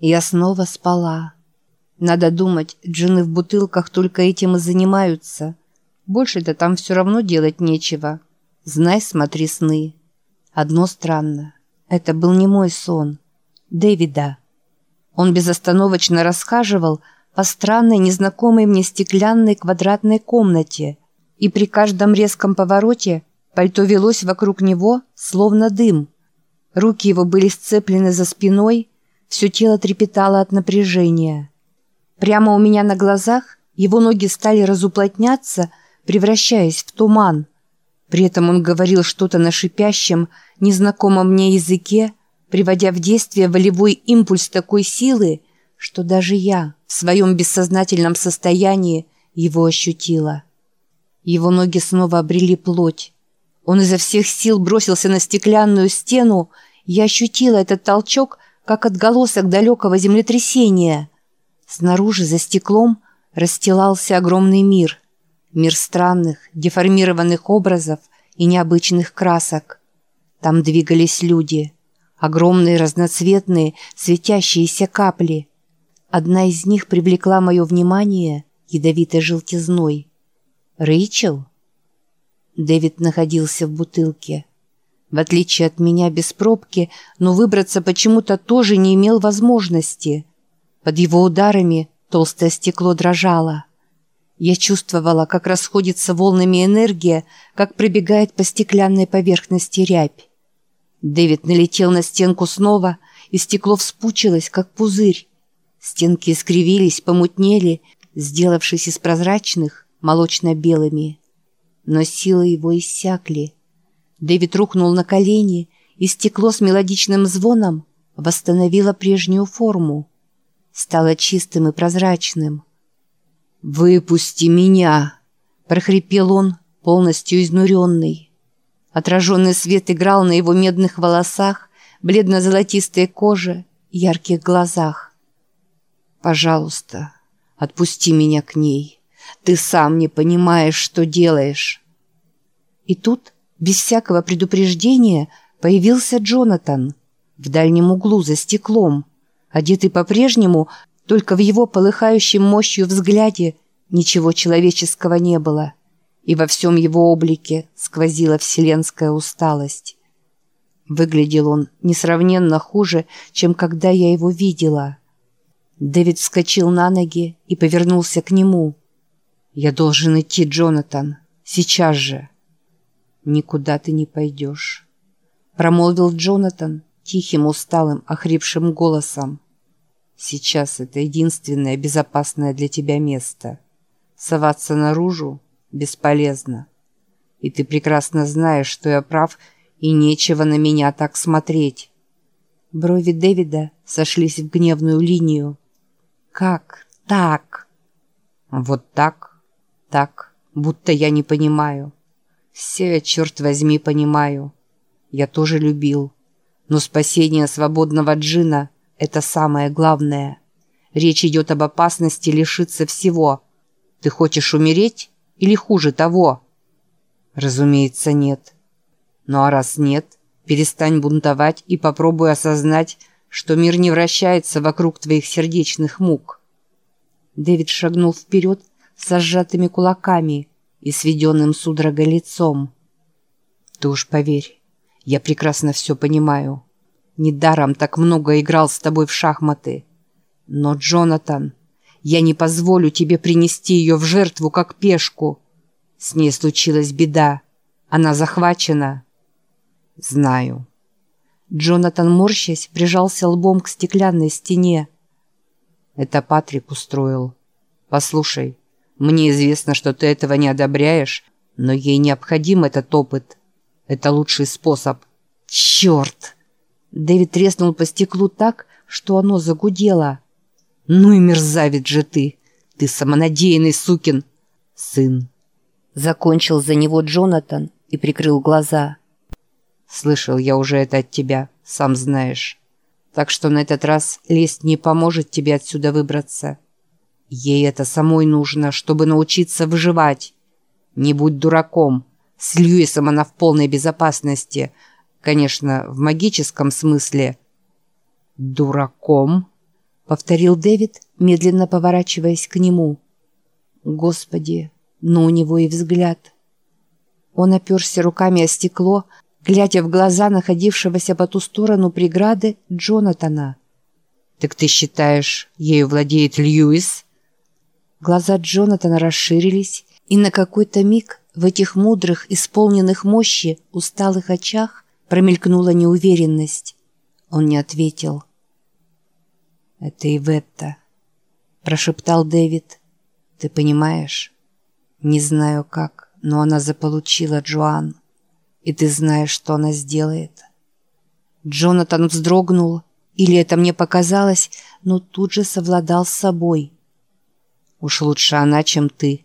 Я снова спала. Надо думать, джины в бутылках только этим и занимаются. Больше-то там все равно делать нечего. Знай, смотри сны. Одно странно. Это был не мой сон. Дэвида. Он безостановочно расхаживал по странной, незнакомой мне стеклянной квадратной комнате, и при каждом резком повороте пальто велось вокруг него, словно дым. Руки его были сцеплены за спиной, все тело трепетало от напряжения. Прямо у меня на глазах его ноги стали разуплотняться, превращаясь в туман. При этом он говорил что-то на шипящем, незнакомом мне языке, приводя в действие волевой импульс такой силы, что даже я в своем бессознательном состоянии его ощутила. Его ноги снова обрели плоть. Он изо всех сил бросился на стеклянную стену, я ощутила этот толчок, как отголосок далекого землетрясения. Снаружи, за стеклом, расстилался огромный мир. Мир странных, деформированных образов и необычных красок. Там двигались люди. Огромные, разноцветные, светящиеся капли. Одна из них привлекла мое внимание ядовитой желтизной. «Рэйчел?» Дэвид находился в бутылке. В отличие от меня без пробки, но выбраться почему-то тоже не имел возможности. Под его ударами толстое стекло дрожало. Я чувствовала, как расходится волнами энергия, как пробегает по стеклянной поверхности рябь. Дэвид налетел на стенку снова, и стекло вспучилось, как пузырь. Стенки искривились, помутнели, сделавшись из прозрачных молочно-белыми. Но силы его иссякли. Дэвид рухнул на колени, и стекло с мелодичным звоном восстановило прежнюю форму. Стало чистым и прозрачным. «Выпусти меня!» – прохрипел он, полностью изнуренный. Отраженный свет играл на его медных волосах, бледно-золотистой коже, ярких глазах. «Пожалуйста, отпусти меня к ней. Ты сам не понимаешь, что делаешь». И тут, без всякого предупреждения, появился Джонатан в дальнем углу за стеклом, одетый по-прежнему, только в его полыхающем мощью взгляде ничего человеческого не было – и во всем его облике сквозила вселенская усталость. Выглядел он несравненно хуже, чем когда я его видела. Дэвид вскочил на ноги и повернулся к нему. «Я должен идти, Джонатан, сейчас же». «Никуда ты не пойдешь», — промолвил Джонатан тихим, усталым, охрипшим голосом. «Сейчас это единственное безопасное для тебя место. Соваться наружу бесполезно. И ты прекрасно знаешь, что я прав, и нечего на меня так смотреть. Брови Дэвида сошлись в гневную линию. Как так? Вот так, так, будто я не понимаю. Все я, черт возьми, понимаю. Я тоже любил. Но спасение свободного джина — это самое главное. Речь идет об опасности лишиться всего. Ты хочешь умереть? Или хуже того? Разумеется, нет. Ну а раз нет, перестань бунтовать и попробуй осознать, что мир не вращается вокруг твоих сердечных мук. Дэвид шагнул вперед с сжатыми кулаками и сведенным судорогой лицом. Ты уж поверь, я прекрасно все понимаю. Недаром так много играл с тобой в шахматы. Но, Джонатан, я не позволю тебе принести ее в жертву, как пешку. С ней случилась беда. Она захвачена. Знаю. Джонатан, морщась, прижался лбом к стеклянной стене. Это Патрик устроил. Послушай, мне известно, что ты этого не одобряешь, но ей необходим этот опыт. Это лучший способ. Черт! Дэвид треснул по стеклу так, что оно загудело. «Ну и мерзавец же ты! Ты самонадеянный сукин!» «Сын!» Закончил за него Джонатан и прикрыл глаза. «Слышал я уже это от тебя, сам знаешь. Так что на этот раз лесть не поможет тебе отсюда выбраться. Ей это самой нужно, чтобы научиться выживать. Не будь дураком. С Льюисом она в полной безопасности. Конечно, в магическом смысле». «Дураком?» повторил Дэвид, медленно поворачиваясь к нему. Господи, но у него и взгляд. Он оперся руками о стекло, глядя в глаза находившегося по ту сторону преграды Джонатана. «Так ты считаешь, ею владеет Льюис?» Глаза Джонатана расширились, и на какой-то миг в этих мудрых, исполненных мощи, усталых очах промелькнула неуверенность. Он не ответил. «Это Иветта», — прошептал Дэвид. «Ты понимаешь? Не знаю как, но она заполучила Джоан, и ты знаешь, что она сделает». Джонатан вздрогнул, или это мне показалось, но тут же совладал с собой. «Уж лучше она, чем ты».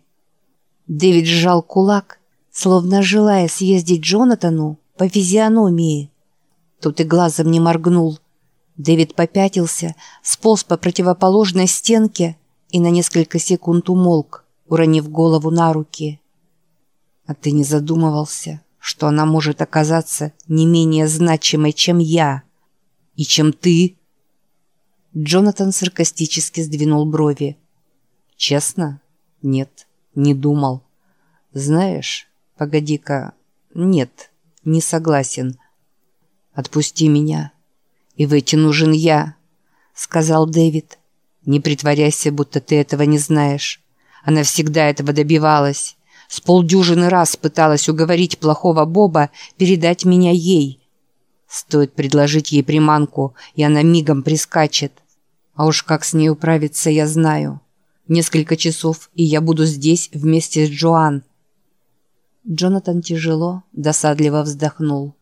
Дэвид сжал кулак, словно желая съездить Джонатану по физиономии. Тут и глазом не моргнул. Дэвид попятился, сполз по противоположной стенке и на несколько секунд умолк, уронив голову на руки. «А ты не задумывался, что она может оказаться не менее значимой, чем я? И чем ты?» Джонатан саркастически сдвинул брови. «Честно? Нет, не думал. Знаешь, погоди-ка, нет, не согласен. Отпусти меня» и в эти нужен я», — сказал Дэвид. «Не притворяйся, будто ты этого не знаешь. Она всегда этого добивалась. С полдюжины раз пыталась уговорить плохого Боба передать меня ей. Стоит предложить ей приманку, и она мигом прискачет. А уж как с ней управиться, я знаю. Несколько часов, и я буду здесь вместе с Джоан». Джонатан тяжело, досадливо вздохнул.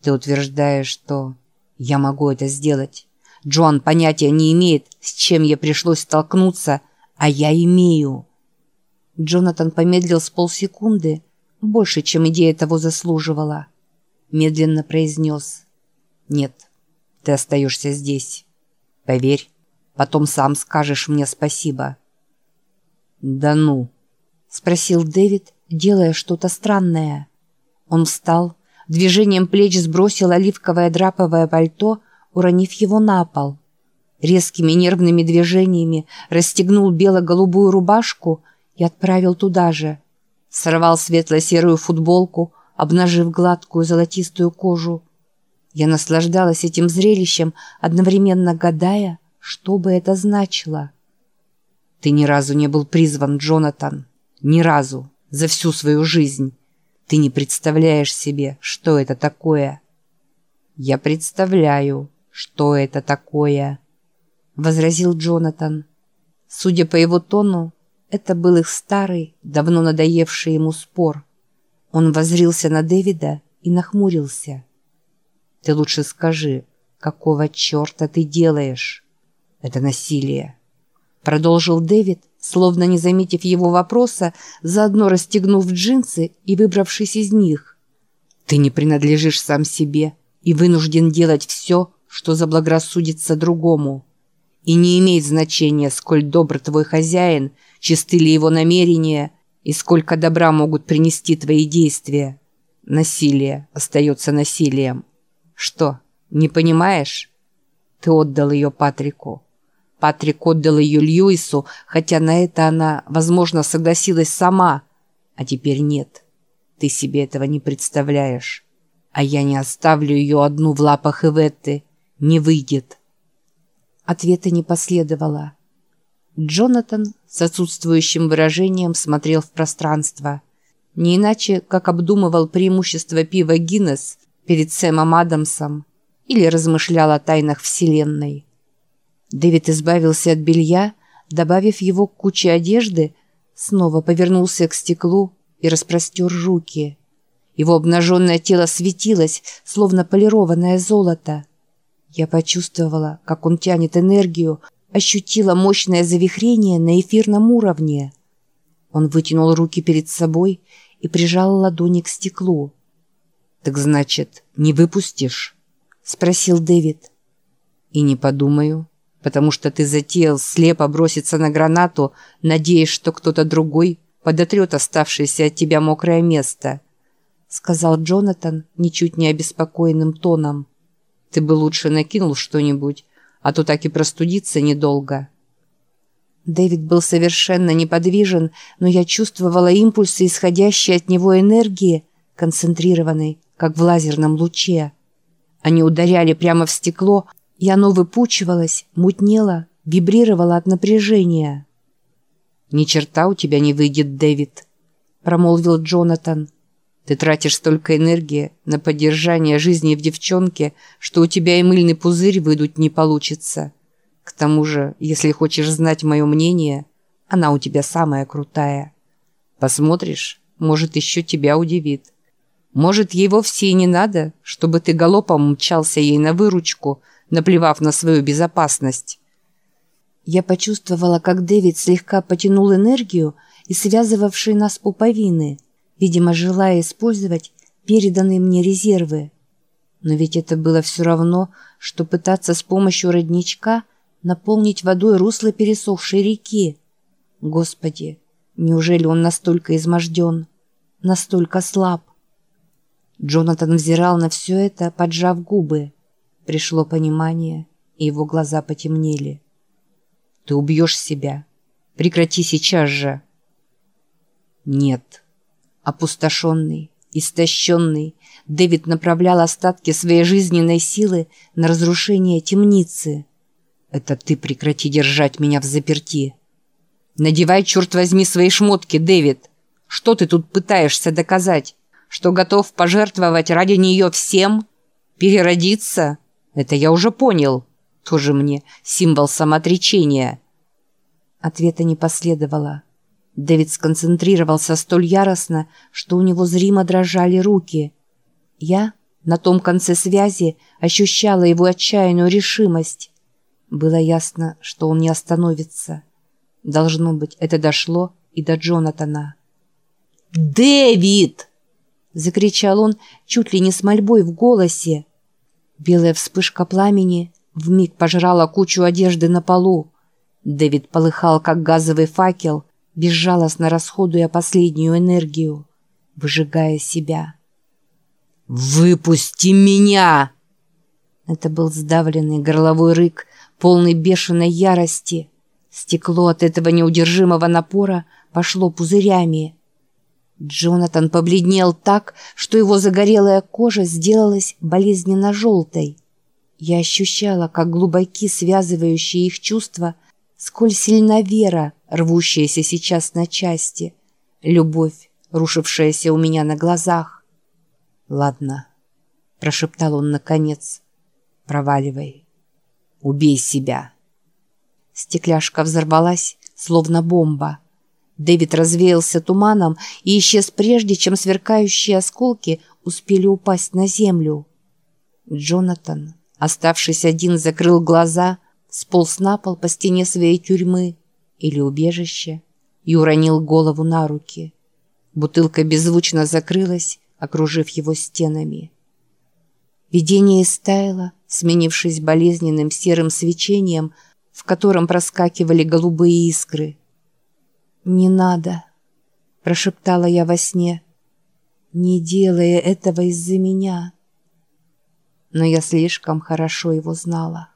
«Ты утверждаешь, что я могу это сделать. Джон понятия не имеет, с чем ей пришлось столкнуться, а я имею. Джонатан помедлил с полсекунды, больше, чем идея того заслуживала. Медленно произнес. «Нет, ты остаешься здесь. Поверь, потом сам скажешь мне спасибо». «Да ну?» — спросил Дэвид, делая что-то странное. Он встал, Движением плеч сбросил оливковое драповое пальто, уронив его на пол. Резкими нервными движениями расстегнул бело-голубую рубашку и отправил туда же. Сорвал светло-серую футболку, обнажив гладкую золотистую кожу. Я наслаждалась этим зрелищем, одновременно гадая, что бы это значило. «Ты ни разу не был призван, Джонатан. Ни разу. За всю свою жизнь. Ты не представляешь себе, что это такое. Я представляю, что это такое, возразил Джонатан. Судя по его тону, это был их старый, давно надоевший ему спор. Он возрился на Дэвида и нахмурился. «Ты лучше скажи, какого черта ты делаешь?» «Это насилие», — продолжил Дэвид, словно не заметив его вопроса, заодно расстегнув джинсы и выбравшись из них. «Ты не принадлежишь сам себе и вынужден делать все, что заблагорассудится другому. И не имеет значения, сколь добр твой хозяин, чисты ли его намерения и сколько добра могут принести твои действия. Насилие остается насилием. Что, не понимаешь? Ты отдал ее Патрику. Патрик отдал ее Льюису, хотя на это она, возможно, согласилась сама. А теперь нет. Ты себе этого не представляешь. А я не оставлю ее одну в лапах Иветты. Не выйдет. Ответа не последовало. Джонатан с отсутствующим выражением смотрел в пространство. Не иначе, как обдумывал преимущество пива Гиннес перед Сэмом Адамсом или размышлял о тайнах Вселенной. Дэвид избавился от белья, добавив его к куче одежды, снова повернулся к стеклу и распростер руки. Его обнаженное тело светилось, словно полированное золото. Я почувствовала, как он тянет энергию, ощутила мощное завихрение на эфирном уровне. Он вытянул руки перед собой и прижал ладони к стеклу. «Так значит, не выпустишь?» — спросил Дэвид. «И не подумаю», потому что ты затеял слепо броситься на гранату, надеясь, что кто-то другой подотрет оставшееся от тебя мокрое место», — сказал Джонатан ничуть не обеспокоенным тоном. «Ты бы лучше накинул что-нибудь, а то так и простудиться недолго». Дэвид был совершенно неподвижен, но я чувствовала импульсы, исходящие от него энергии, концентрированной, как в лазерном луче. Они ударяли прямо в стекло, и оно выпучивалось, мутнело, вибрировало от напряжения. «Ни черта у тебя не выйдет, Дэвид», — промолвил Джонатан. «Ты тратишь столько энергии на поддержание жизни в девчонке, что у тебя и мыльный пузырь выдуть не получится». К тому же, если хочешь знать мое мнение, она у тебя самая крутая. Посмотришь, может, еще тебя удивит. Может, ей вовсе и не надо, чтобы ты галопом мчался ей на выручку, наплевав на свою безопасность. Я почувствовала, как Дэвид слегка потянул энергию и связывавшие нас пуповины, видимо, желая использовать переданные мне резервы. Но ведь это было все равно, что пытаться с помощью родничка – наполнить водой русло пересохшей реки. Господи, неужели он настолько изможден, настолько слаб? Джонатан взирал на все это, поджав губы. Пришло понимание, и его глаза потемнели. «Ты убьешь себя. Прекрати сейчас же!» «Нет». Опустошенный, истощенный, Дэвид направлял остатки своей жизненной силы на разрушение темницы – это ты прекрати держать меня в заперти. Надевай, черт возьми, свои шмотки, Дэвид. Что ты тут пытаешься доказать? Что готов пожертвовать ради нее всем? Переродиться? Это я уже понял. Тоже мне символ самоотречения. Ответа не последовало. Дэвид сконцентрировался столь яростно, что у него зримо дрожали руки. Я на том конце связи ощущала его отчаянную решимость. Было ясно, что он не остановится. Должно быть, это дошло и до Джонатана. «Дэвид!» — закричал он чуть ли не с мольбой в голосе. Белая вспышка пламени вмиг пожрала кучу одежды на полу. Дэвид полыхал, как газовый факел, безжалостно расходуя последнюю энергию, выжигая себя. «Выпусти меня!» Это был сдавленный горловой рык, полный бешеной ярости. Стекло от этого неудержимого напора пошло пузырями. Джонатан побледнел так, что его загорелая кожа сделалась болезненно желтой. Я ощущала, как глубоки связывающие их чувства, сколь сильна вера, рвущаяся сейчас на части, любовь, рушившаяся у меня на глазах. «Ладно», — прошептал он наконец, — «проваливай». Убей себя!» Стекляшка взорвалась, словно бомба. Дэвид развеялся туманом и исчез прежде, чем сверкающие осколки успели упасть на землю. Джонатан, оставшись один, закрыл глаза, сполз на пол по стене своей тюрьмы или убежища и уронил голову на руки. Бутылка беззвучно закрылась, окружив его стенами. Видение истаяло, сменившись болезненным серым свечением, в котором проскакивали голубые искры. «Не надо», — прошептала я во сне, — «не делая этого из-за меня». Но я слишком хорошо его знала.